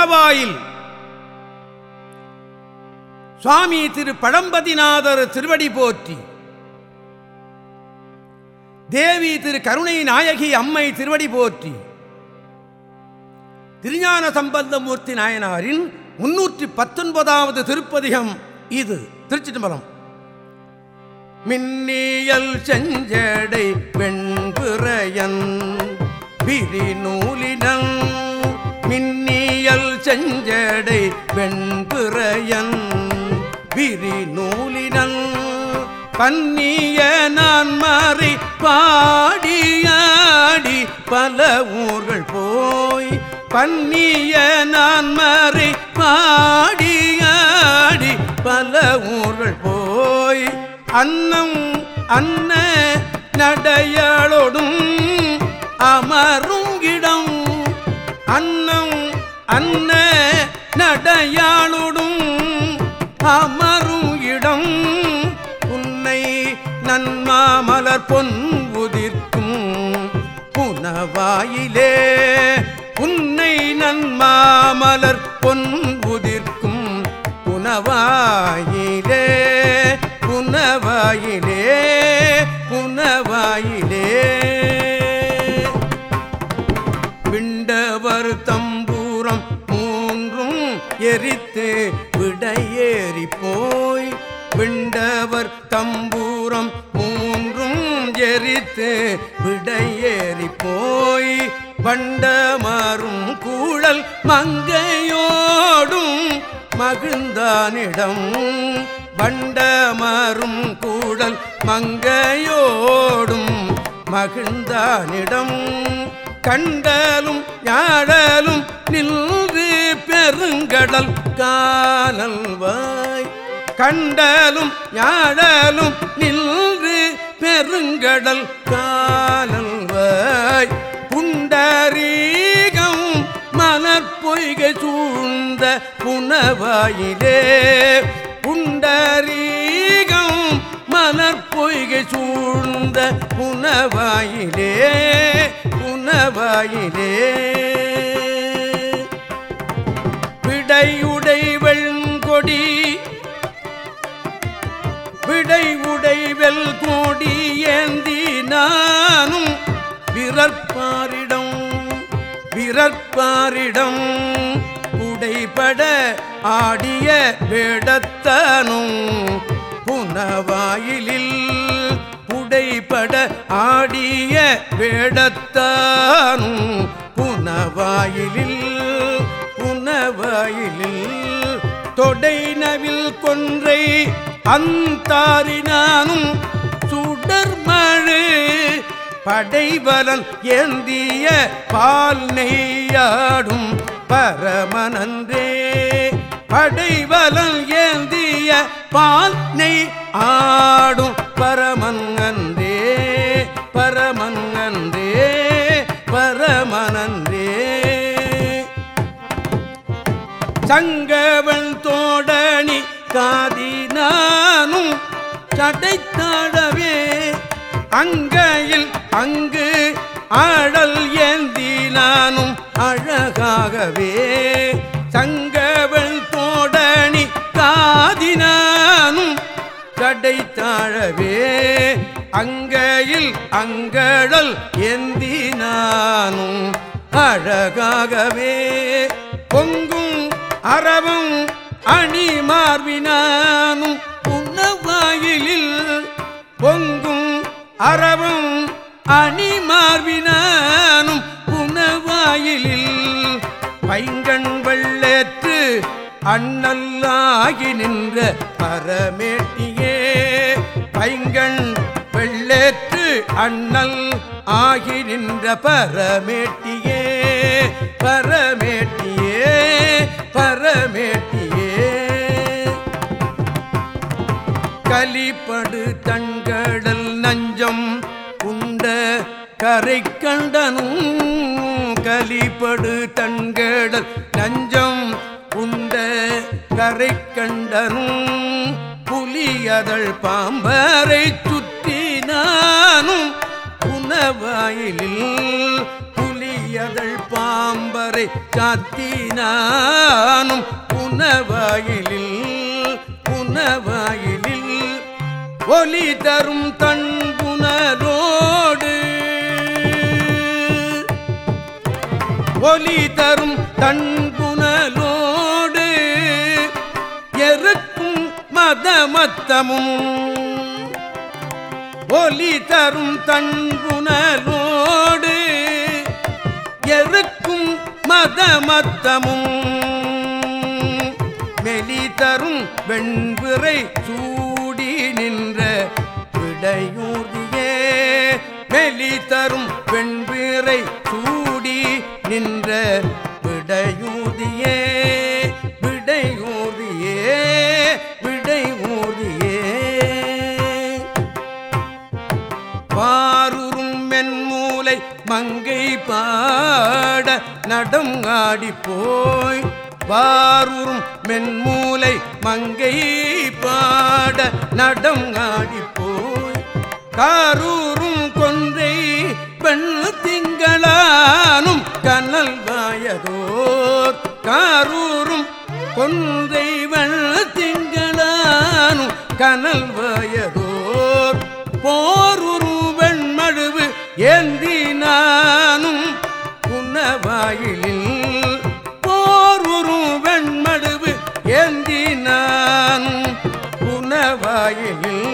புனவாயில் சுவாமி திரு பழம்பதிநாதர் திருவடி போற்றி. தேவி திரு கருணை நாயகி அம்மை திருவடி போற்றி. திருஞான சம்பந்தமூர்த்தி நாயனாரின் முன்னூற்றி பத்தொன்பதாவது திருப்பதிகம் இது. திருச்சிதம்பரம் மின்னியல் செஞ்சடை வெண்புறையன் பிரிநூல் விரி நூலினல் பன்னிய நான் மாறி பாடியாடி பல ஊர்கள் போய் பன்னிய நான் மாறி பாடியாடி பல ஊர்கள் போய் அன்னம் அன்ன நடையாளோடும் அமருங்கிடம் இடம் அன்னம் அன்ன நடையாளோடும் அம பொன் உதிர்க்கும் புனவாயிலே உன்னை நன்மாமலர் பொன் உதிர்க்கும் புனவாயிலே புனவாயிலே எரித்து விடையேறி போய் வண்டமாறும் கூழல் மங்கையோடும் மகிழ்ந்தானிடம். வண்டமாறும் கூடல் மங்கையோடும் மகிழ்ந்தானிடம். கண்டலும் யாழலும் நின்று பெருங்கடல் காலல்வாய் கண்டலும் யாழலும் நின்று பெருங்கடல் காணல்வாய் புண்டரீகம் மலர்பொய்கை சூழ்ந்த புனவாயிலே. புண்டரீகம் மலர்பொய்கை சூழ்ந்த புனவாயிலே புனவாயிலே. விடையுடை வெண்கொடி வெல் கோடி ஏந்தி நானும் விரற்பாரிடம் விரற்பாரிடம் உடைபட ஆடிய வேடத்தனும் புனவாயிலில் உடைபட ஆடிய வேடத்தானும் புனவாயிலில் புனவாயிலில் தொடைநவில் கொன்றை அந்தாரினானும் சுடர்மழு படைவலன் ஏந்திய பால் நெய்யாடும் பரமனன்றே. படைவலன் ஏந்திய பால் நெய் ஆ ஆடல் ஏந்தி நானும் அழகாகவே சங்கவன் தோடணி காதினானும் கடை தாழவே அங்கையில் அங்கடல் ஏந்தி நானும் அழகாகவே. பொங்கும் அறவும் அணி மார்பினானும் உன்னவாயிலில் பொங்கும் அறவும் அணி மார்பினானும் புனவாயிலில் பைங்கண் வெள்ளேற்று அண்ணல்லாகி நின்ற பரமேட்டியே. பைங்கண் வெள்ளேற்று அண்ணல் ஆகி நின்ற பரமேட்டியே. பரமேட்டியே பரமேட்டியே. கலிப்படு கரை கண்டனும் கலிபடு தண்கடல் நஞ்சம் உண்ட கரை கண்டனும் புலியதழ் பாம்பரை சுற்றி புனவாயிலில் புலியதழ் பாம்பரை சாத்தினானும் புனவாயிலில் புனவாயிலில் ஒலி தரும் தன் ஒலி தரும் தன்புணலோடு எருக்கும் மதமத்தமும். ஒலி தரும் தன்புணலோடு எருக்கும் மதமத்தமும். மெலி தரும் வெண்புரை சூடி நின்ற விடையூர்தியே மெலி தரும் வெண்பிறை நின்ற விடையூதியே விடையூதியே விடையூதியே. பாருறும் மென்மூலை மங்கை பாட நடம் ஆடி போய் பாரூரும் மென்மூலை மங்கை பாட நடம் ஆடி போய் காரூர் கொன்றை வெண் திங்களானும் கனல் வயதோர். போருரு வெண்மழுவு ஏந்தினானும் புனவாயிலில் போருரு வெண்மழுவு ஏந்தினானும் புனவாயிலில்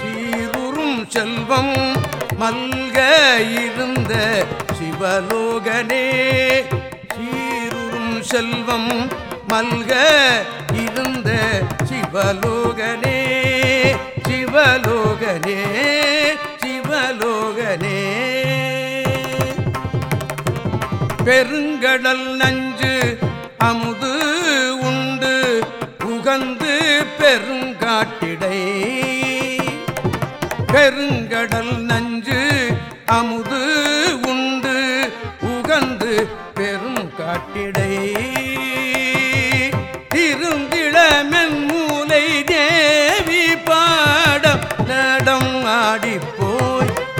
சீருறும் செல்வம் மல்க இருந்த சிவலோகனே. சீருறும் செல்வம் மல்க இருந்த சிவலோகனே சிவலோகனே சிவலோகனே. பெருங்கடல் நஞ்சு அமுது உண்டு உகந்து பெருங்காட்டிடை. பெருங்க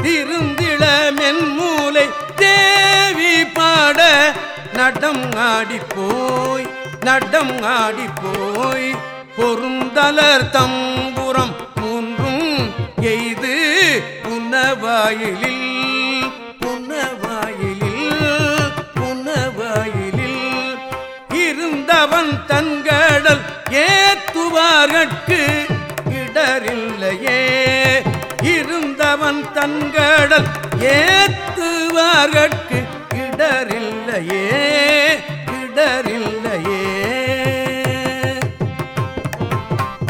திருந்திளமென் மூலை தேவி பாட நடம் ஆடி போய் நடம் ஆடி போய் பொருந்தலர் தம்புறம் மூன்றும் எய்து புன்னவாயிலில் புன்னவாயிலில் புன்னவாயிலில். இருந்தவன் தன்கடல் ஏத்துவார்கட்கு தன்கடல் ஏத்துவார்கட்கு இடரில்லையே இடரில்லையே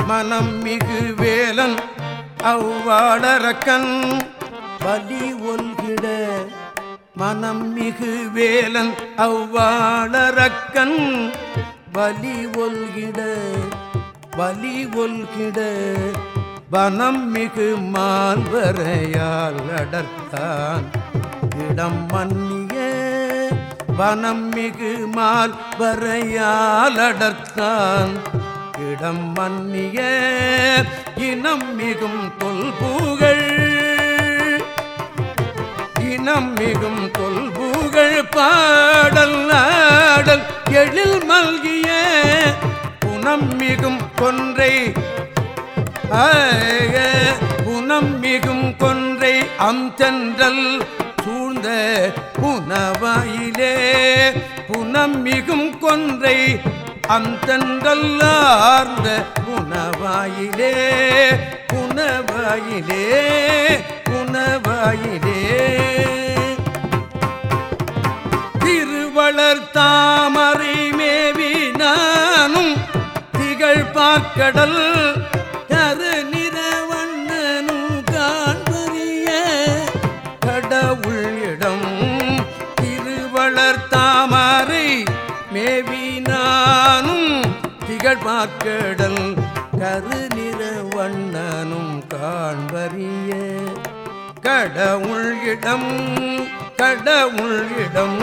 மனம் மிகு வேலன் அவ்வாடரக்கன் பலி ஒல்கிட மனம் மிகு வேலன் அவ்வாடரக்கன் பலி ஒல்கிட பலி ஒல்கிட. வனம் மிகு மால்வரையால் அடர்த்தான். இடம் மன்னிய வனம் மிகு மால்வரையால் அடர்த்தான். இடம் மன்னிய இனம் மிகும் தொல்பூகள் இனம் மிகும் தொல்பூகள் பாடல் நாடல் எழில் மல்கிய. குணம் மிகும் கொன்றை புனம் மிகும் கொன்றை அம்தென்றல் சூழ்ந்த புனவாயிலே. புனம் மிகும் கொன்றை அந்தன்றல் ஆர்ந்த புனவாயிலே. புனவாயிலே புனவாயிலே. திருவளர் தாமரை மேவி நானும் திகழ் பார்க்கடல் திருவளர் தாமரை மேவி நானும் திகழ் பாக்கடல் வண்ணனும் காண்பறிய. கடவுள் இடம் கடவுள் இடம்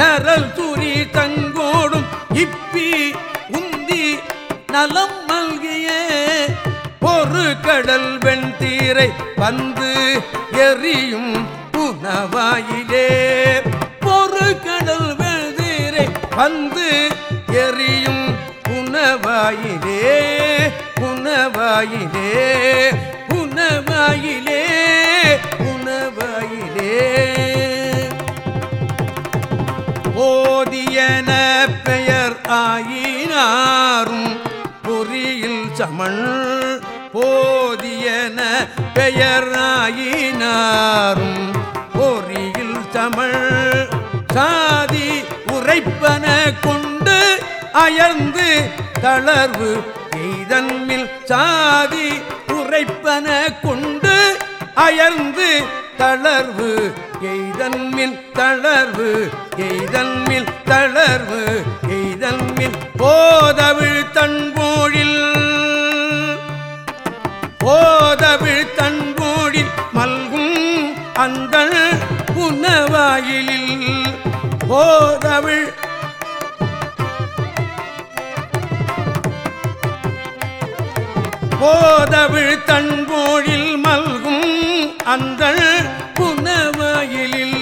நரல் துரி தங்கோடும் இப்பி உந்தி நலம் மல்கிய. பொறு கடல் வெண்தீரை வந்து எரியும் புனவாயிலே. வந்து எரியும் புனவாயிலே புனவாயிலே புனவாயிலே புனவாயிலே. போதியன பெயர் ஆயினாரும் பொறியில் சமன். போதியன பெயர் ஆயினாரும் பொறியில் சமன். சாதி உரைப்பன கொண்டு அயர்ந்து தளர்வு எய்தன்மில் சாதி உரைப்பன கொண்டு அயர்ந்து தளர்வு எய்தன்மில் தளர்வு எய்தன்மில் தளர்வு எய்தன்மில் போதவிழ் தன்போழில் போதவிழ் தன்போழில் மல்கும் அந்த புனவாயிலில். போதவிழ் போதவிழ் தன்போழில் மல்கும் அந்த புனவயிலில்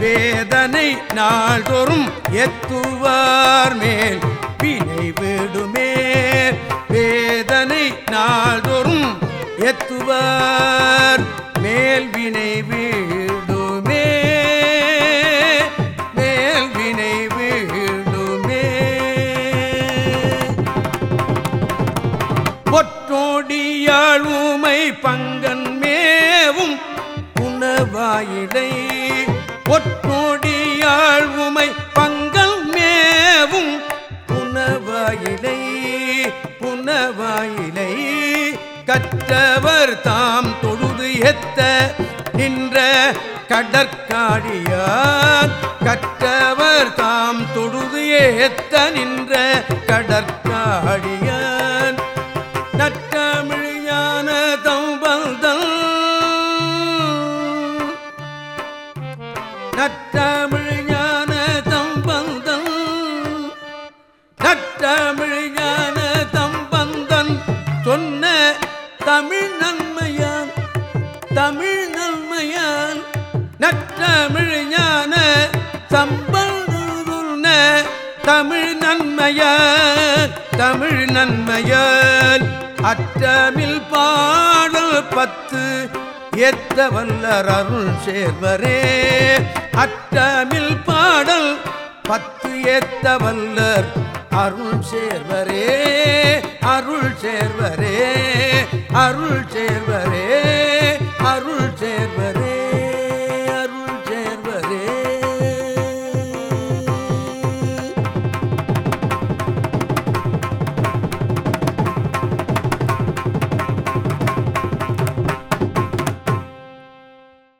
வேதனை நாள்தோறும் எத்துவார் மேல் வினை விடுமே பொற்றோடியாள் ஊமை பங்கன் மேவும் உணவாயிலை. பொற்றோடியாள் உமை பங்கல் மேவும் புனவாயிலை புனவாயிலை கற்றவர் தாம் தொழுது எத்த நின்ற கடற்காடியார். கற்றவர் தாம் தொழுது ஏத்த நின்ற கடற்காடியார். சொன்ன தமிழ் நன்மையான் தமிழ் நன்மையான் நற்றமிழ் ஞான சம்பல் தமிழ் நன்மையான் தமிழ் நன்மையான். அற்றமில் பாடல் பத்து எத்த வல்லர் அருள் சேர்வரே. அற்றமில் பாடல் பத்து ஏத்த வல்லர் அருள் சேர்வரே அருள் சேர்வரே அருள் சேர்வரே அருள் சேர்வரே.